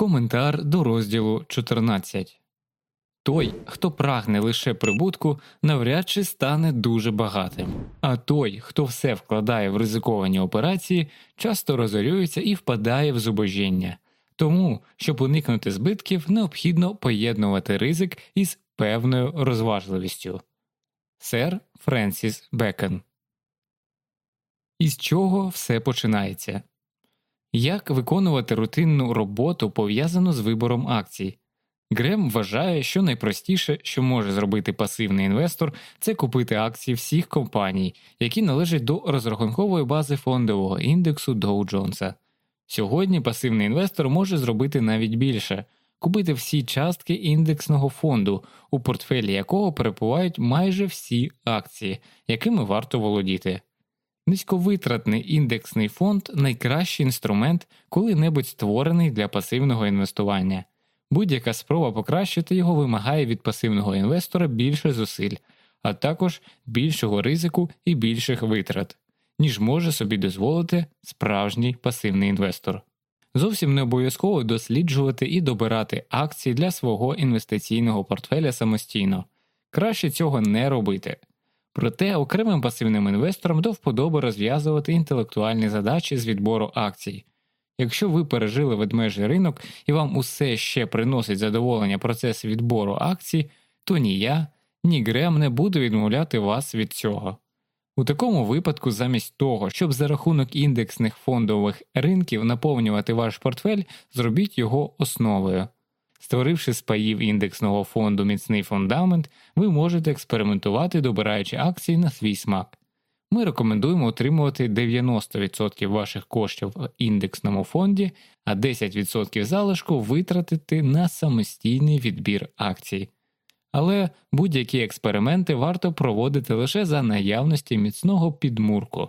Коментар до розділу 14 той, хто прагне лише прибутку, навряд чи стане дуже багатим, а той, хто все вкладає в ризиковані операції, часто розорюється і впадає в зубожіння. Тому, щоб уникнути збитків, необхідно поєднувати ризик із певною розважливістю. Сер Френсіс Бекен Із чого все починається? Як виконувати рутинну роботу пов'язану з вибором акцій? Грем вважає, що найпростіше, що може зробити пасивний інвестор, це купити акції всіх компаній, які належать до розрахункової бази фондового індексу Dow Jones. Сьогодні пасивний інвестор може зробити навіть більше купити всі частки індексного фонду, у портфелі якого перебувають майже всі акції, якими варто володіти. Низьковитратний індексний фонд найкращий інструмент, коли-небудь створений для пасивного інвестування. Будь-яка спроба покращити його вимагає від пасивного інвестора більше зусиль, а також більшого ризику і більших витрат, ніж може собі дозволити справжній пасивний інвестор. Зовсім не обов'язково досліджувати і добирати акції для свого інвестиційного портфеля самостійно, краще цього не робити. Проте окремим пасивним інвесторам до вподоби розв'язувати інтелектуальні задачі з відбору акцій. Якщо ви пережили ведмежий ринок і вам усе ще приносить задоволення процес відбору акцій, то ні я, ні Грем не буду відмовляти вас від цього. У такому випадку, замість того, щоб за рахунок індексних фондових ринків наповнювати ваш портфель, зробіть його основою. Створивши з паїв індексного фонду міцний фундамент, ви можете експериментувати, добираючи акції на свій смак. Ми рекомендуємо отримувати 90% ваших коштів в індексному фонді, а 10% залишку витратити на самостійний відбір акцій. Але будь-які експерименти варто проводити лише за наявності міцного підмурку.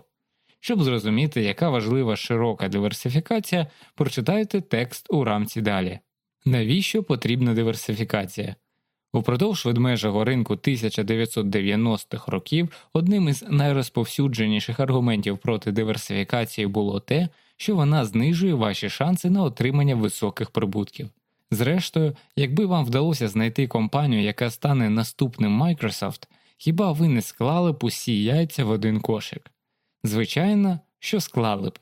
Щоб зрозуміти, яка важлива широка диверсифікація, прочитайте текст у рамці далі. Навіщо потрібна диверсифікація? Упродовж ведмежого ринку 1990-х років одним із найрозповсюдженіших аргументів проти диверсифікації було те, що вона знижує ваші шанси на отримання високих прибутків. Зрештою, якби вам вдалося знайти компанію, яка стане наступним Microsoft, хіба ви не склали б усі яйця в один кошик? Звичайно, що склали б.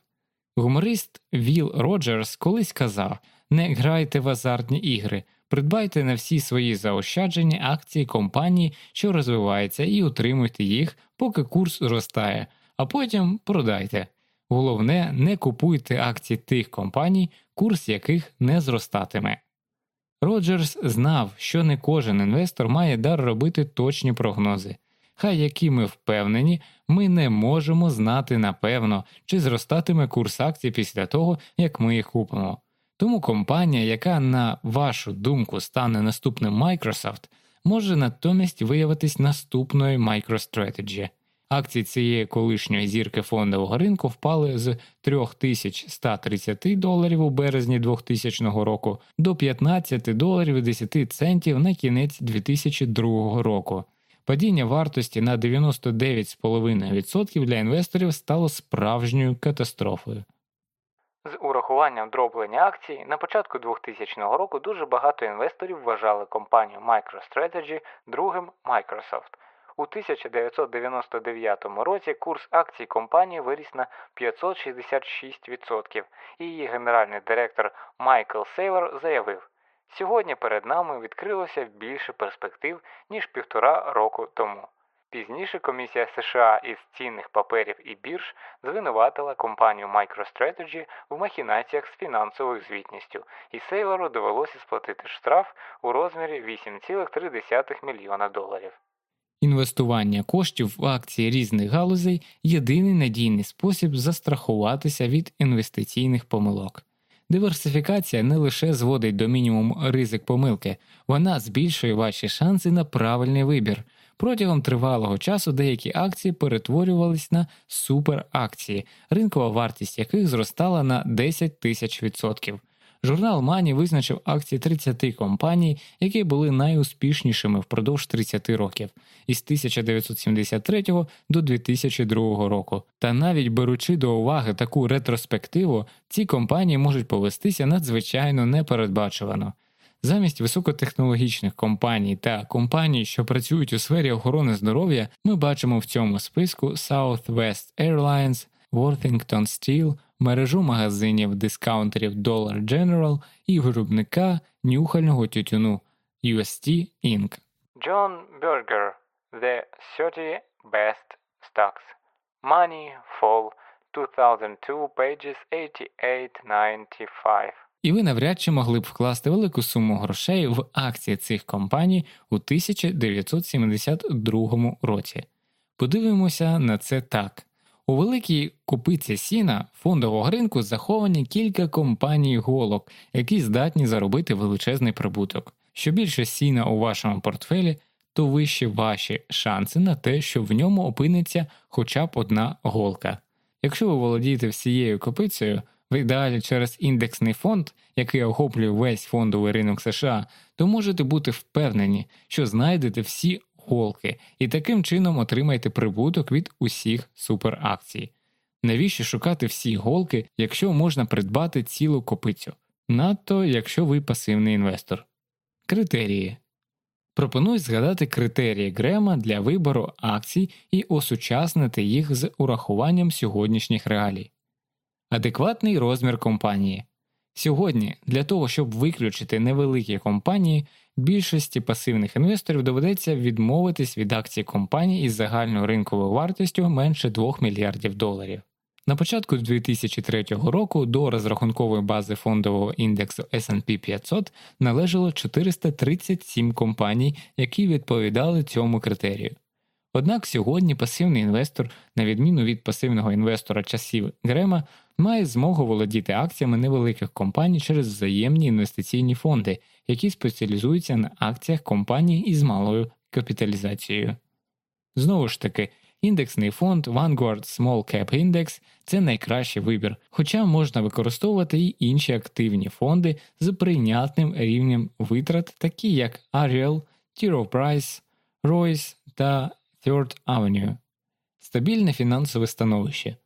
Гуморист Віл Роджерс колись казав не грайте в азартні ігри. Придбайте на всі свої заощаджені акції компанії, що розвиваються, і утримуйте їх, поки курс зростає, а потім продайте. Головне, не купуйте акції тих компаній, курс яких не зростатиме. Роджерс знав, що не кожен інвестор має дар робити точні прогнози. Хай які ми впевнені, ми не можемо знати напевно, чи зростатиме курс акцій після того, як ми їх купимо. Тому компанія, яка, на вашу думку, стане наступним Microsoft, може натомість виявитись наступною MicroStrategy. Акції цієї колишньої зірки фондового ринку впали з 3130 доларів у березні 2000 року до 15 доларів і 10 центів на кінець 2002 року. Падіння вартості на 99,5% для інвесторів стало справжньою катастрофою. З урахуванням дроблення акцій на початку 2000 року дуже багато інвесторів вважали компанію MicroStrategy другим Microsoft. У 1999 році курс акцій компанії виріс на 566%, і її генеральний директор Майкл Сейлор заявив: Сьогодні перед нами відкрилося більше перспектив, ніж півтора року тому. Пізніше комісія США із цінних паперів і бірж звинуватила компанію MicroStrategy в махінаціях з фінансовою звітністю, і Сейлору довелося сплатити штраф у розмірі 8,3 мільйона доларів. Інвестування коштів в акції різних галузей єдиний надійний спосіб застрахуватися від інвестиційних помилок. Диверсифікація не лише зводить до мінімуму ризик помилки, вона збільшує ваші шанси на правильний вибір. Протягом тривалого часу деякі акції перетворювались на суперакції, ринкова вартість яких зростала на 10 тисяч відсотків. Журнал Мані визначив акції 30 компаній, які були найуспішнішими впродовж 30 років із 1973 до 2002 року. Та навіть беручи до уваги таку ретроспективу, ці компанії можуть повестися надзвичайно непередбачувано. Замість високотехнологічних компаній та компаній, що працюють у сфері охорони здоров'я, ми бачимо в цьому списку Southwest Airlines, Worthington Steel, мережу магазинів дискаунтерів Dollar General і виробника нюхального тютюну UST Inc. John Berger, The 30 Best Stocks. Money Fall 2002 pages 88-95. І ви навряд чи могли б вкласти велику суму грошей в акції цих компаній у 1972 році. Подивимося на це так. У великій купиці сіна фондового ринку заховані кілька компаній голок, які здатні заробити величезний прибуток. Що більше сіна у вашому портфелі, то вищі ваші шанси на те, що в ньому опиниться хоча б одна голка. Якщо ви володієте всією копицею, в ідеалі через індексний фонд, який охоплює весь фондовий ринок США, то можете бути впевнені, що знайдете всі голки і таким чином отримаєте прибуток від усіх суперакцій. Навіщо шукати всі голки, якщо можна придбати цілу копицю? Надто якщо ви пасивний інвестор. Критерії Пропоную згадати критерії Грема для вибору акцій і осучаснити їх з урахуванням сьогоднішніх реалій. Адекватний розмір компанії. Сьогодні для того, щоб виключити невеликі компанії, більшості пасивних інвесторів доведеться відмовитись від акцій компаній із загальною ринковою вартістю менше 2 мільярдів доларів. На початку 2003 року до розрахункової бази фондового індексу S&P 500 належало 437 компаній, які відповідали цьому критерію. Однак сьогодні пасивний інвестор, на відміну від пасивного інвестора часів Грема, має змогу володіти акціями невеликих компаній через взаємні інвестиційні фонди, які спеціалізуються на акціях компаній із малою капіталізацією. Знову ж таки, індексний фонд Vanguard Small Cap Index – це найкращий вибір, хоча можна використовувати й інші активні фонди з прийнятним рівнем витрат, такі як Ariel, T. Rowe Price, Royce та Third Avenue. Стабільне фінансове становище.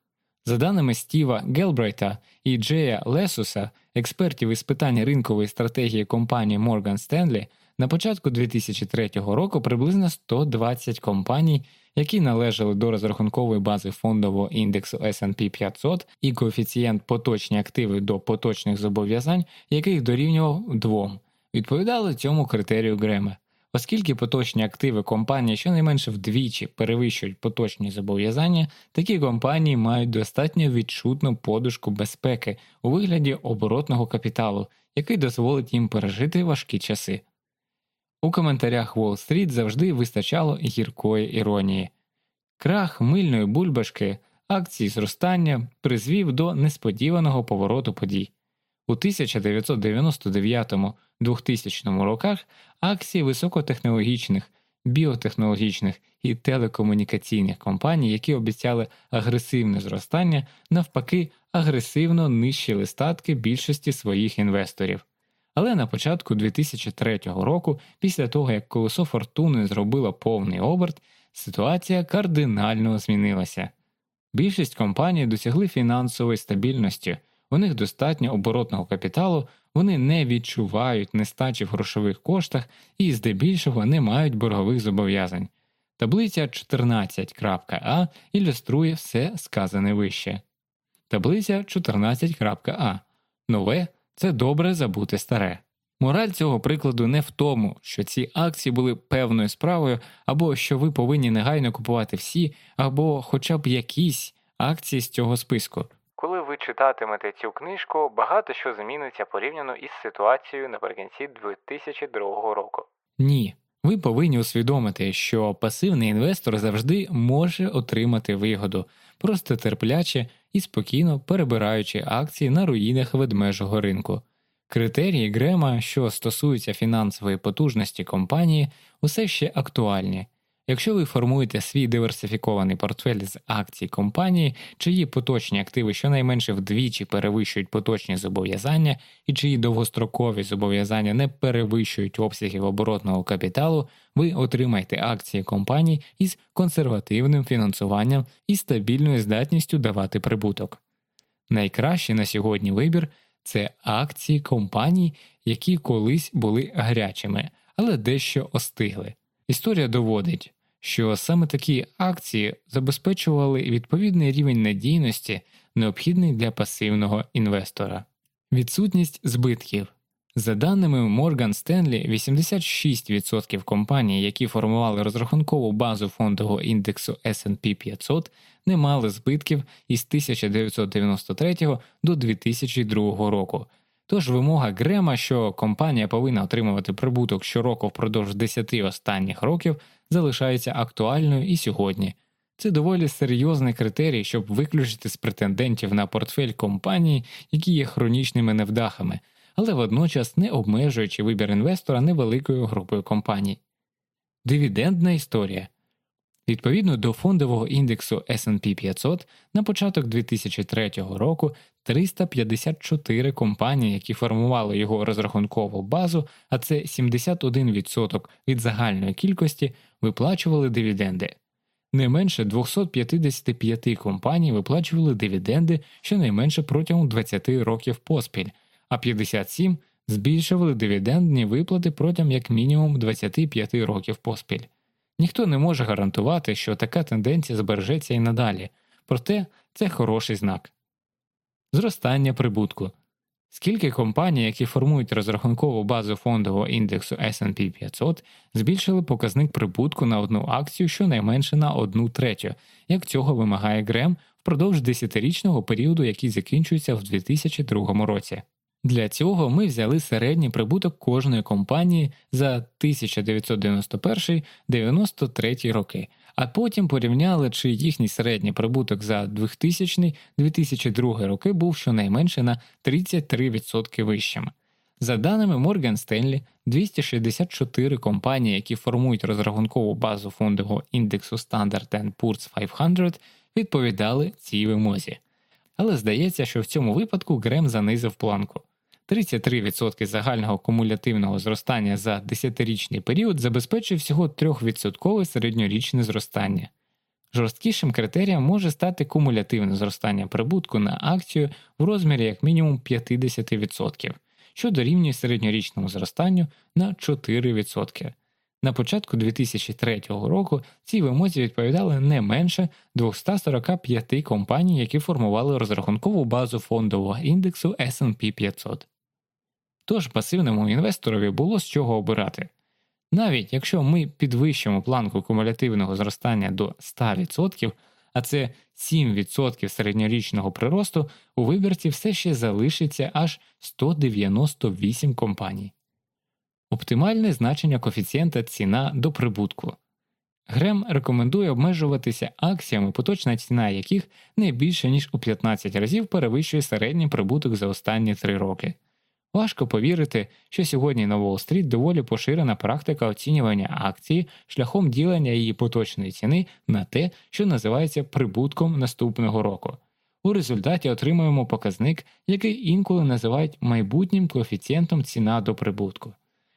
За даними Стіва Гелбрайта і Джея Лесуса, експертів із питань ринкової стратегії компанії Morgan Stanley, на початку 2003 року приблизно 120 компаній, які належали до розрахункової бази фондового індексу S&P 500 і коефіцієнт поточні активи до поточних зобов'язань, яких дорівнював двом, відповідали цьому критерію Грема. Оскільки поточні активи компанії щонайменше вдвічі перевищують поточні зобов'язання, такі компанії мають достатньо відчутну подушку безпеки у вигляді оборотного капіталу, який дозволить їм пережити важкі часи. У коментарях Wall Street завжди вистачало гіркої іронії. Крах мильної бульбашки, акції зростання призвів до несподіваного повороту подій. У 1999-2000 роках акції високотехнологічних, біотехнологічних і телекомунікаційних компаній, які обіцяли агресивне зростання, навпаки, агресивно нищили статки більшості своїх інвесторів. Але на початку 2003 року, після того як колесо фортуни зробило повний оберт, ситуація кардинально змінилася. Більшість компаній досягли фінансової стабільності, у них достатньо оборотного капіталу, вони не відчувають нестачі в грошових коштах і здебільшого не мають боргових зобов'язань. Таблиця 14.a ілюструє все сказане вище. Таблиця 14.a. Нове це добре забути старе. Мораль цього прикладу не в тому, що ці акції були певною справою, або що ви повинні негайно купувати всі, або хоча б якісь акції з цього списку. Ви читатимете цю книжку, багато що зміниться порівняно із ситуацією наприкінці 2002 року. Ні. Ви повинні усвідомити, що пасивний інвестор завжди може отримати вигоду, просто терпляче і спокійно перебираючи акції на руїнах ведмежого ринку. Критерії Грема, що стосуються фінансової потужності компанії, усе ще актуальні. Якщо ви формуєте свій диверсифікований портфель з акцій компанії, чиї поточні активи щонайменше вдвічі перевищують поточні зобов'язання і чиї довгострокові зобов'язання не перевищують обсягів оборотного капіталу, ви отримаєте акції компаній із консервативним фінансуванням і стабільною здатністю давати прибуток. Найкращий на сьогодні вибір це акції компаній, які колись були гарячими, але дещо остигли. Історія доводить, що саме такі акції забезпечували відповідний рівень надійності, необхідний для пасивного інвестора. Відсутність збитків. За даними Morgan Stanley, 86% компаній, які формували розрахункову базу фондового індексу SP 500, не мали збитків із 1993 до 2002 року. Тож вимога Грема, що компанія повинна отримувати прибуток щороку впродовж 10 останніх років, залишається актуальною і сьогодні. Це доволі серйозний критерій, щоб виключити з претендентів на портфель компанії, які є хронічними невдахами, але водночас не обмежуючи вибір інвестора невеликою групою компаній. Дивідендна історія. Відповідно до фондового індексу SP 500 на початок 2003 року 354 компанії, які формували його розрахункову базу, а це 71% від загальної кількості, виплачували дивіденди. Не менше 255 компаній виплачували дивіденди щонайменше протягом 20 років поспіль, а 57 збільшували дивідендні виплати протягом як мінімум 25 років поспіль. Ніхто не може гарантувати, що така тенденція збережеться і надалі, проте це хороший знак. Зростання прибутку. Скільки компаній, які формують розрахункову базу фондового індексу SP 500, збільшили показник прибутку на одну акцію щонайменше на одну третю, як цього вимагає Грем впродовж десятирічного періоду, який закінчується в 2002 році. Для цього ми взяли середній прибуток кожної компанії за 1991-93 роки, а потім порівняли, чи їхній середній прибуток за 2000-2002 роки був щонайменше на 33% вищим. За даними Morgan Stanley, 264 компанії, які формують розрахункову базу фондового індексу Standard Poor's 500, відповідали цій вимозі. Але здається, що в цьому випадку Грем занизив планку. 33% загального кумулятивного зростання за 10-річний період забезпечує всього 3% середньорічне зростання. Жорсткішим критерієм може стати кумулятивне зростання прибутку на акцію в розмірі як мінімум 50%, що дорівнює середньорічному зростанню на 4%. На початку 2003 року цій вимозі відповідали не менше 245 компаній, які формували розрахункову базу фондового індексу SP 500. Тож пасивному інвесторові було з чого обирати. Навіть якщо ми підвищимо планку кумулятивного зростання до 100%, а це 7% середньорічного приросту, у вибірці все ще залишиться аж 198 компаній. Оптимальне значення коефіцієнта ціна до прибутку. Грем рекомендує обмежуватися акціями, поточна ціна яких не більше ніж у 15 разів перевищує середній прибуток за останні 3 роки. Важко повірити, що сьогодні на Уолл-стріт доволі поширена практика оцінювання акції шляхом ділення її поточної ціни на те, що називається прибутком наступного року. У результаті отримуємо показник, який інколи називають майбутнім коефіцієнтом ціна до прибутку.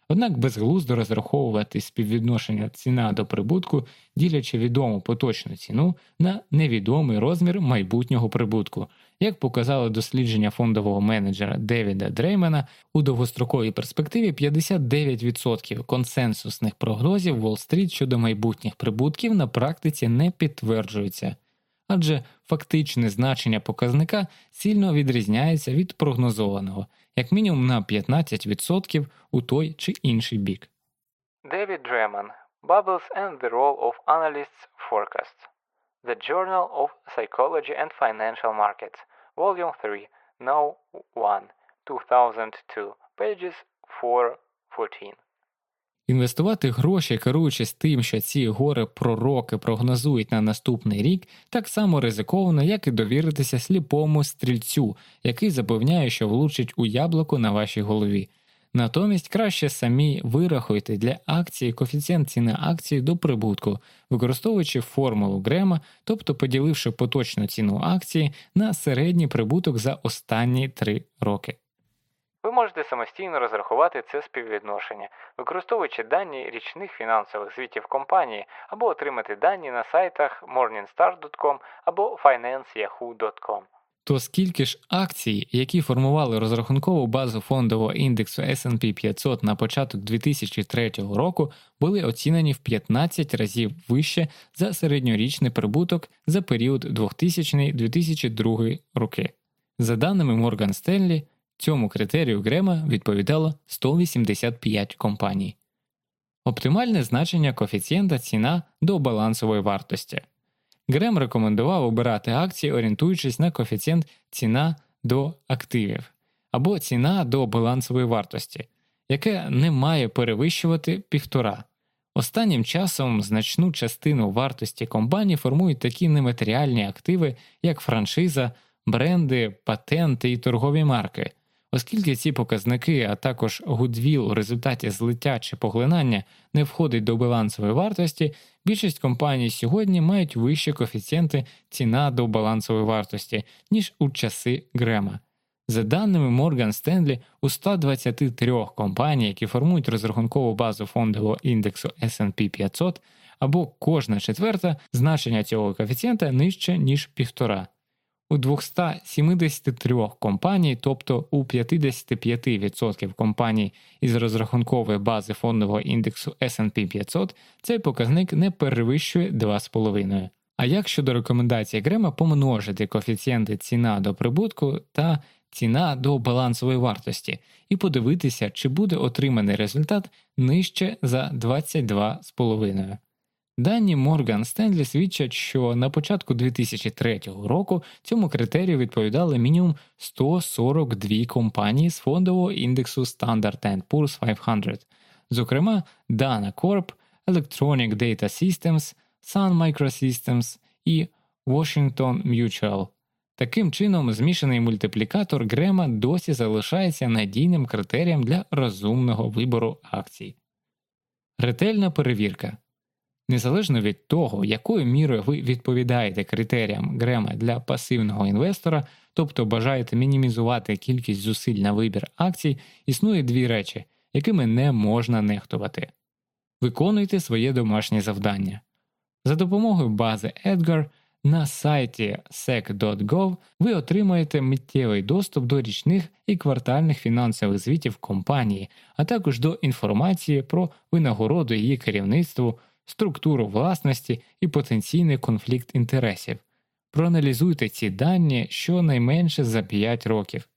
Однак безглуздо розраховувати співвідношення ціна до прибутку, ділячи відому поточну ціну на невідомий розмір майбутнього прибутку, як показало дослідження фондового менеджера Девіда Дреймена, у довгостроковій перспективі 59% консенсусних прогнозів Уолл-стріт щодо майбутніх прибутків на практиці не підтверджуються, адже фактичне значення показника сильно відрізняється від прогнозованого, як мінімум на 15% у той чи інший бік. Девід Дреман Bubbles and the Role of Analysts Forecasts The Journal of Psychology and Financial Markets Volume 3 No 1 2002 Pages 4-14 Інвестувати гроші, керуючись тим, що ці гори пророки прогнозують на наступний рік, так само ризиковано, як і довіритися сліпому стрільцю, який запевняє, що влучить у яблуко на вашій голові. Натомість краще самі вирахуйте для акції коефіцієнт ціни акції до прибутку, використовуючи формулу Грема, тобто поділивши поточну ціну акції на середній прибуток за останні три роки. Ви можете самостійно розрахувати це співвідношення, використовуючи дані річних фінансових звітів компанії або отримати дані на сайтах morningstar.com або financyahoo.com. То скільки ж акцій, які формували розрахункову базу фондового індексу S&P 500 на початок 2003 року, були оцінені в 15 разів вище за середньорічний прибуток за період 2000-2002 роки. За даними Morgan Stanley, цьому критерію Грема відповідало 185 компаній. Оптимальне значення коефіцієнта ціна до балансової вартості. Грем рекомендував обирати акції, орієнтуючись на коефіцієнт ціна до активів або ціна до балансової вартості, яке не має перевищувати півтора. Останнім часом значну частину вартості компанії формують такі нематеріальні активи, як франшиза, бренди, патенти і торгові марки. Оскільки ці показники, а також гудвіл у результаті злиття чи поглинання не входить до балансової вартості, більшість компаній сьогодні мають вищі коефіцієнти ціна до балансової вартості, ніж у часи Грема. За даними Morgan Stanley, у 123 компаній, які формують розрахункову базу фондового індексу SP 500, або кожна четверта значення цього коефіцієнта нижче, ніж півтора. У 273 компаній, тобто у 55% компаній із розрахункової бази фондового індексу SP 500, цей показник не перевищує 2,5. А як щодо рекомендації Грема помножити коефіцієнти ціна до прибутку та ціна до балансової вартості і подивитися, чи буде отриманий результат нижче за 22,5. Дані Морган Стенлі свідчать, що на початку 2003 року цьому критерію відповідали мінімум 142 компанії з фондового індексу Standard Poor's 500, зокрема Dana Corp, Electronic Data Systems, Sun Microsystems і Washington Mutual. Таким чином, змішаний мультиплікатор Грема досі залишається надійним критерієм для розумного вибору акцій. Ретельна перевірка. Незалежно від того, якою мірою ви відповідаєте критеріям Грема для пасивного інвестора, тобто бажаєте мінімізувати кількість зусиль на вибір акцій, існує дві речі, якими не можна нехтувати. Виконуйте своє домашнє завдання. За допомогою бази Edgar на сайті sec.gov ви отримаєте миттєвий доступ до річних і квартальних фінансових звітів компанії, а також до інформації про винагороду її керівництву структуру власності і потенційний конфлікт інтересів. Проаналізуйте ці дані щонайменше за 5 років.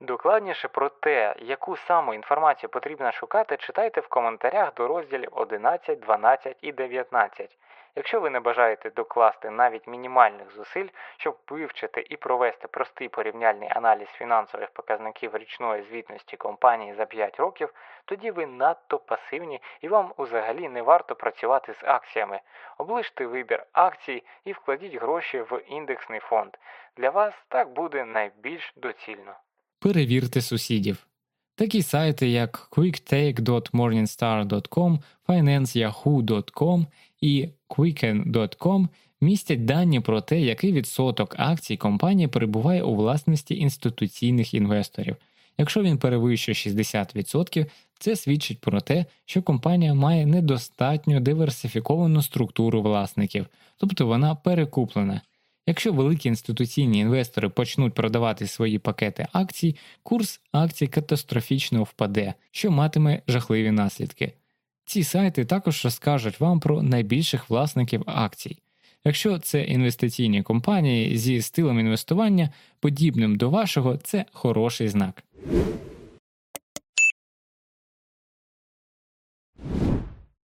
Докладніше про те, яку саму інформацію потрібно шукати, читайте в коментарях до розділів 11, 12 і 19. Якщо ви не бажаєте докласти навіть мінімальних зусиль, щоб вивчити і провести простий порівняльний аналіз фінансових показників річної звітності компанії за 5 років, тоді ви надто пасивні і вам взагалі не варто працювати з акціями. Оближте вибір акцій і вкладіть гроші в індексний фонд. Для вас так буде найбільш доцільно. Перевірте сусідів. Такі сайти, як quicktake.morningstar.com, financyahoo.com і quicken.com містять дані про те, який відсоток акцій компанії перебуває у власності інституційних інвесторів. Якщо він перевищує 60%, це свідчить про те, що компанія має недостатньо диверсифіковану структуру власників, тобто вона перекуплена. Якщо великі інституційні інвестори почнуть продавати свої пакети акцій, курс акцій катастрофічно впаде, що матиме жахливі наслідки. Ці сайти також розкажуть вам про найбільших власників акцій. Якщо це інвестиційні компанії зі стилем інвестування, подібним до вашого, це хороший знак.